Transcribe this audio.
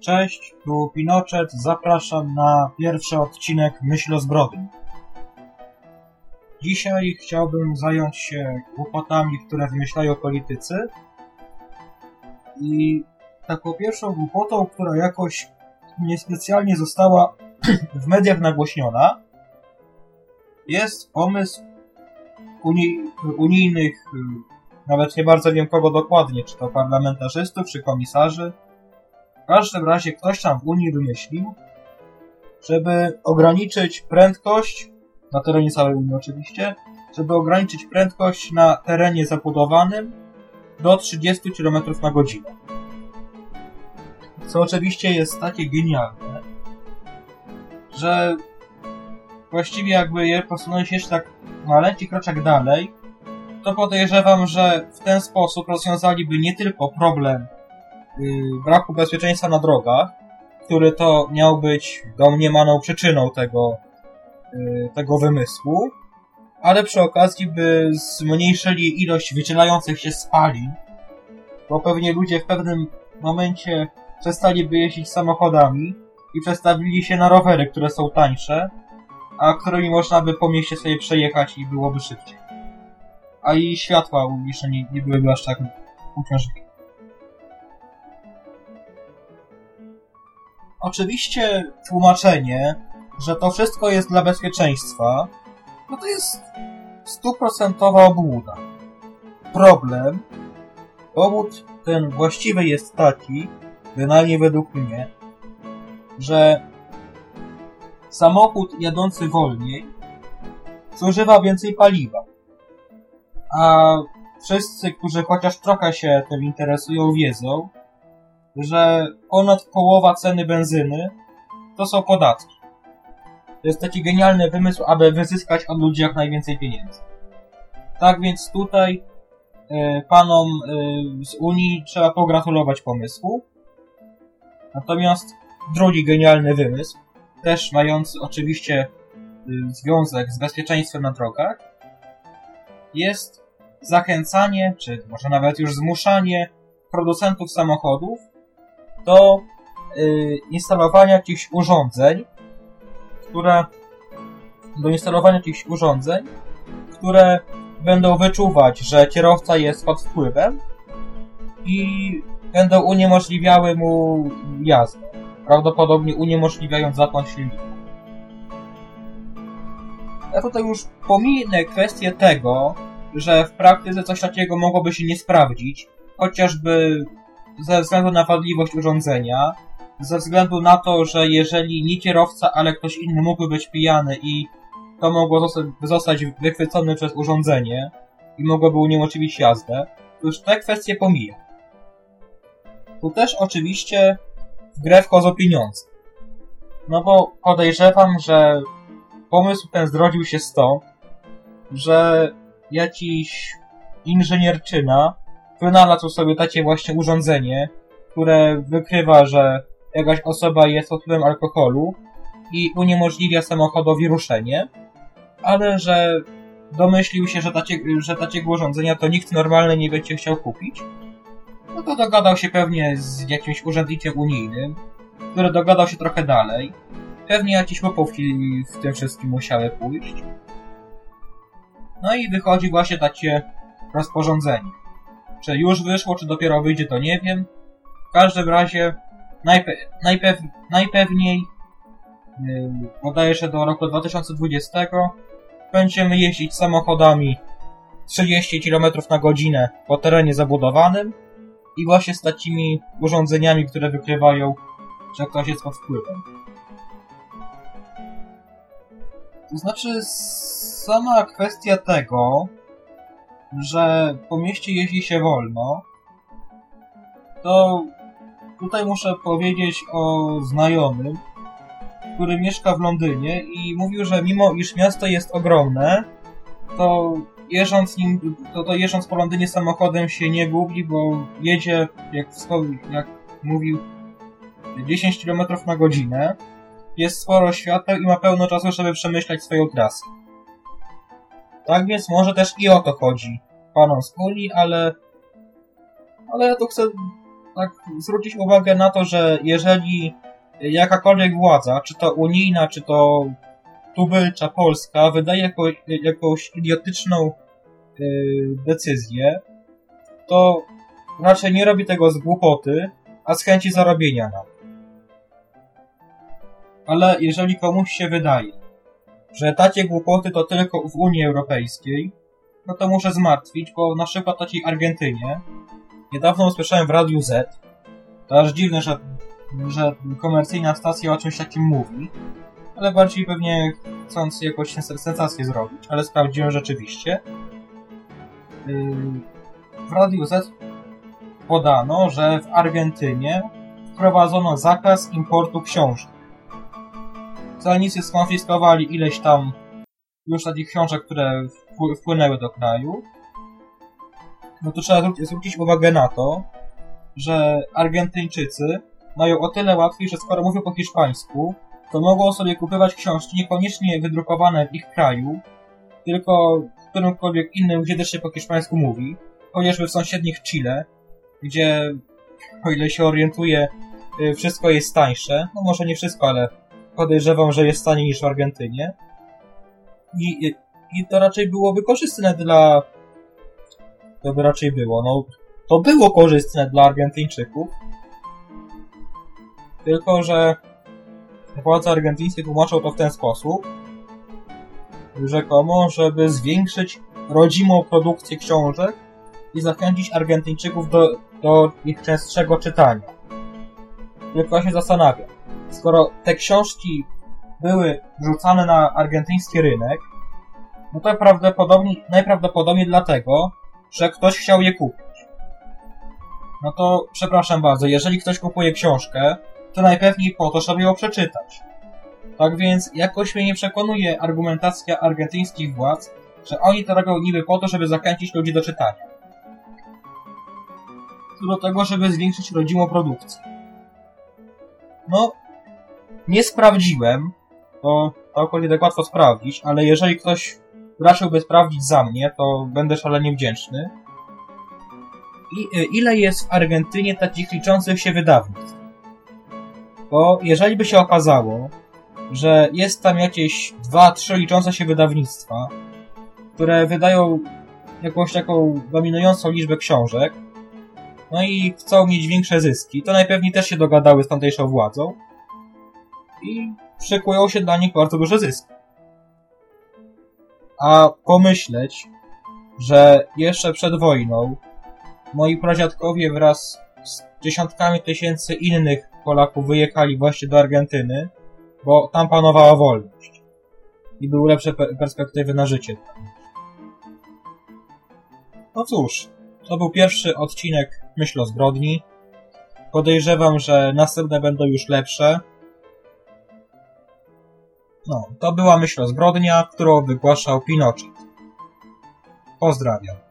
Cześć, tu Pinochet, zapraszam na pierwszy odcinek Myśl o zbrodni. Dzisiaj chciałbym zająć się głupotami, które wymyślają politycy. I taką pierwszą głupotą, która jakoś niespecjalnie została w mediach nagłośniona, jest pomysł uni unijnych, nawet nie bardzo wiem kogo dokładnie, czy to parlamentarzystów, czy komisarzy. W każdym razie ktoś tam w Unii wymyślił, żeby ograniczyć prędkość, na terenie całej Unii oczywiście, żeby ograniczyć prędkość na terenie zabudowanym do 30 km na godzinę. Co oczywiście jest takie genialne, że właściwie jakby je posunąć jeszcze tak maleńki kroczek dalej, to podejrzewam, że w ten sposób rozwiązaliby nie tylko problem braku bezpieczeństwa na drogach, który to miał być domniemaną przyczyną tego, yy, tego wymysłu, ale przy okazji by zmniejszyli ilość wydzielających się spalin, bo pewnie ludzie w pewnym momencie przestaliby jeździć samochodami i przestawili się na rowery, które są tańsze, a którymi można by po mieście sobie przejechać i byłoby szybciej. A i światła jeszcze nie, nie byłyby aż tak uciążliwe. Oczywiście tłumaczenie, że to wszystko jest dla bezpieczeństwa, no to jest stuprocentowa obłuda. Problem, powód ten właściwy jest taki, bynajmniej według mnie, że samochód jadący wolniej zużywa więcej paliwa. A wszyscy, którzy chociaż trochę się tym interesują, wiedzą, że ponad połowa ceny benzyny to są podatki. To jest taki genialny wymysł, aby wyzyskać od ludzi jak najwięcej pieniędzy. Tak więc tutaj y, panom y, z Unii trzeba pogratulować pomysłu. Natomiast drugi genialny wymysł, też mający oczywiście y, związek z bezpieczeństwem na drogach, jest zachęcanie, czy może nawet już zmuszanie producentów samochodów do y, instalowania jakichś urządzeń, które do instalowania jakichś urządzeń, które będą wyczuwać, że kierowca jest pod wpływem i będą uniemożliwiały mu jazdę prawdopodobnie uniemożliwiając zapłon silnika. Ja tutaj już pominę kwestię tego, że w praktyce coś takiego mogłoby się nie sprawdzić, chociażby ze względu na wadliwość urządzenia, ze względu na to, że jeżeli nie kierowca, ale ktoś inny mógłby być pijany i to mogło zostać, wychwycone przez urządzenie i mogłoby uniemożliwić jazdę, to już te kwestie pomija. Tu też oczywiście w grę wchodzą pieniądze. No bo podejrzewam, że pomysł ten zrodził się stąd, że jakiś inżynierczyna wynalazł sobie takie właśnie urządzenie, które wykrywa, że jakaś osoba jest wpływem alkoholu i uniemożliwia samochodowi ruszenie, ale że domyślił się, że, tacie, że takiego urządzenia to nikt normalny nie będzie chciał kupić no to dogadał się pewnie z jakimś urzędnikiem unijnym, który dogadał się trochę dalej. Pewnie jakieś łopówki w tym wszystkim musiały pójść. No i wychodzi właśnie takie rozporządzenie. Czy już wyszło, czy dopiero wyjdzie, to nie wiem. W każdym razie najpe najpew najpewniej yy, podaje się do roku 2020 będziemy jeździć samochodami 30 km na godzinę po terenie zabudowanym i właśnie z takimi urządzeniami, które wykrywają, że ktoś jest pod wpływem. To znaczy, sama kwestia tego, że po mieście jeździ się wolno, to tutaj muszę powiedzieć o znajomym, który mieszka w Londynie i mówił, że mimo iż miasto jest ogromne, to jeżdżąc nim, to, to jeżdżąc po Londynie samochodem się nie gubi, bo jedzie, jak, jak mówił, 10 km na godzinę. Jest sporo świateł i ma pełno czasu, żeby przemyśleć swoją trasę. Tak więc może też i o to chodzi panom z Unii, ale ale ja tu chcę tak zwrócić uwagę na to, że jeżeli jakakolwiek władza, czy to unijna, czy to tubylcza polska, wydaje jako, jakąś idiotyczną yy, decyzję, to raczej nie robi tego z głupoty, a z chęci zarobienia na. Ale jeżeli komuś się wydaje, że takie głupoty to tylko w Unii Europejskiej, no to muszę zmartwić, bo na przykład takiej Argentynie niedawno usłyszałem w Radiu Z, to aż dziwne, że, że komercyjna stacja o czymś takim mówi, ale bardziej pewnie chcąc jakąś sensację zrobić, ale sprawdziłem rzeczywiście. Yy, w Radiu Z podano, że w Argentynie wprowadzono zakaz importu książek. Celnicy skonfiskowali ileś tam już takich książek, które wpłynęły do kraju. No to trzeba zwrócić uwagę na to, że Argentyńczycy mają o tyle łatwiej, że skoro mówią po hiszpańsku, to mogą sobie kupować książki niekoniecznie wydrukowane w ich kraju, tylko w którymkolwiek innym, gdzie też się po hiszpańsku mówi, chociażby w sąsiednich Chile, gdzie, o ile się orientuję, y, wszystko jest tańsze. No może nie wszystko, ale podejrzewam, że jest taniej niż w Argentynie. I, i to raczej byłoby korzystne dla... To by raczej było, no... To było korzystne dla Argentyńczyków. Tylko, że władze argentyńskie tłumaczą to w ten sposób, rzekomo, żeby zwiększyć rodzimą produkcję książek i zachęcić Argentyńczyków do, do ich częstszego czytania. Tylko się zastanawiam, skoro te książki były wrzucane na argentyński rynek, no to prawdopodobnie, najprawdopodobniej dlatego, że ktoś chciał je kupić. No to przepraszam bardzo, jeżeli ktoś kupuje książkę, to najpewniej po to, żeby ją przeczytać. Tak więc jakoś mnie nie przekonuje argumentacja argentyńskich władz, że oni to robią niby po to, żeby zachęcić ludzi do czytania. Do tego, żeby zwiększyć rodzimą produkcję. No, nie sprawdziłem, to, to akurat tak łatwo sprawdzić, ale jeżeli ktoś raczyłby sprawdzić za mnie, to będę szalenie wdzięczny. I, y, ile jest w Argentynie takich liczących się wydawnictw? Bo jeżeli by się okazało, że jest tam jakieś dwa, trzy liczące się wydawnictwa, które wydają jakąś taką dominującą liczbę książek, no i chcą mieć większe zyski, to najpewniej też się dogadały z tamtejszą władzą i szykują się dla nich bardzo duże zyski. A pomyśleć, że jeszcze przed wojną moi pradziadkowie wraz z dziesiątkami tysięcy innych Polaków wyjechali właśnie do Argentyny, bo tam panowała wolność i były lepsze perspektywy na życie. No cóż, to był pierwszy odcinek Myśl o zbrodni. Podejrzewam, że następne będą już lepsze. No, to była Myśl o zbrodnia, którą wygłaszał Pinochet. Pozdrawiam.